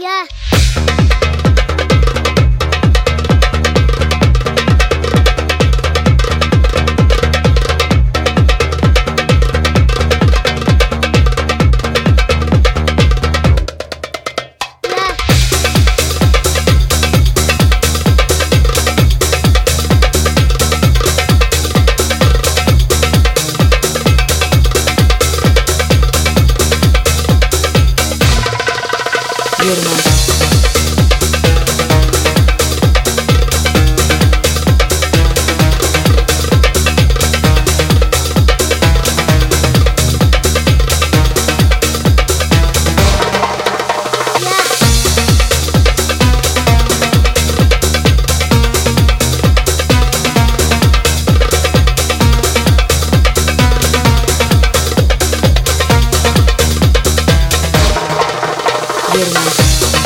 耶。Your fermi.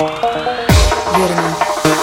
Yerine.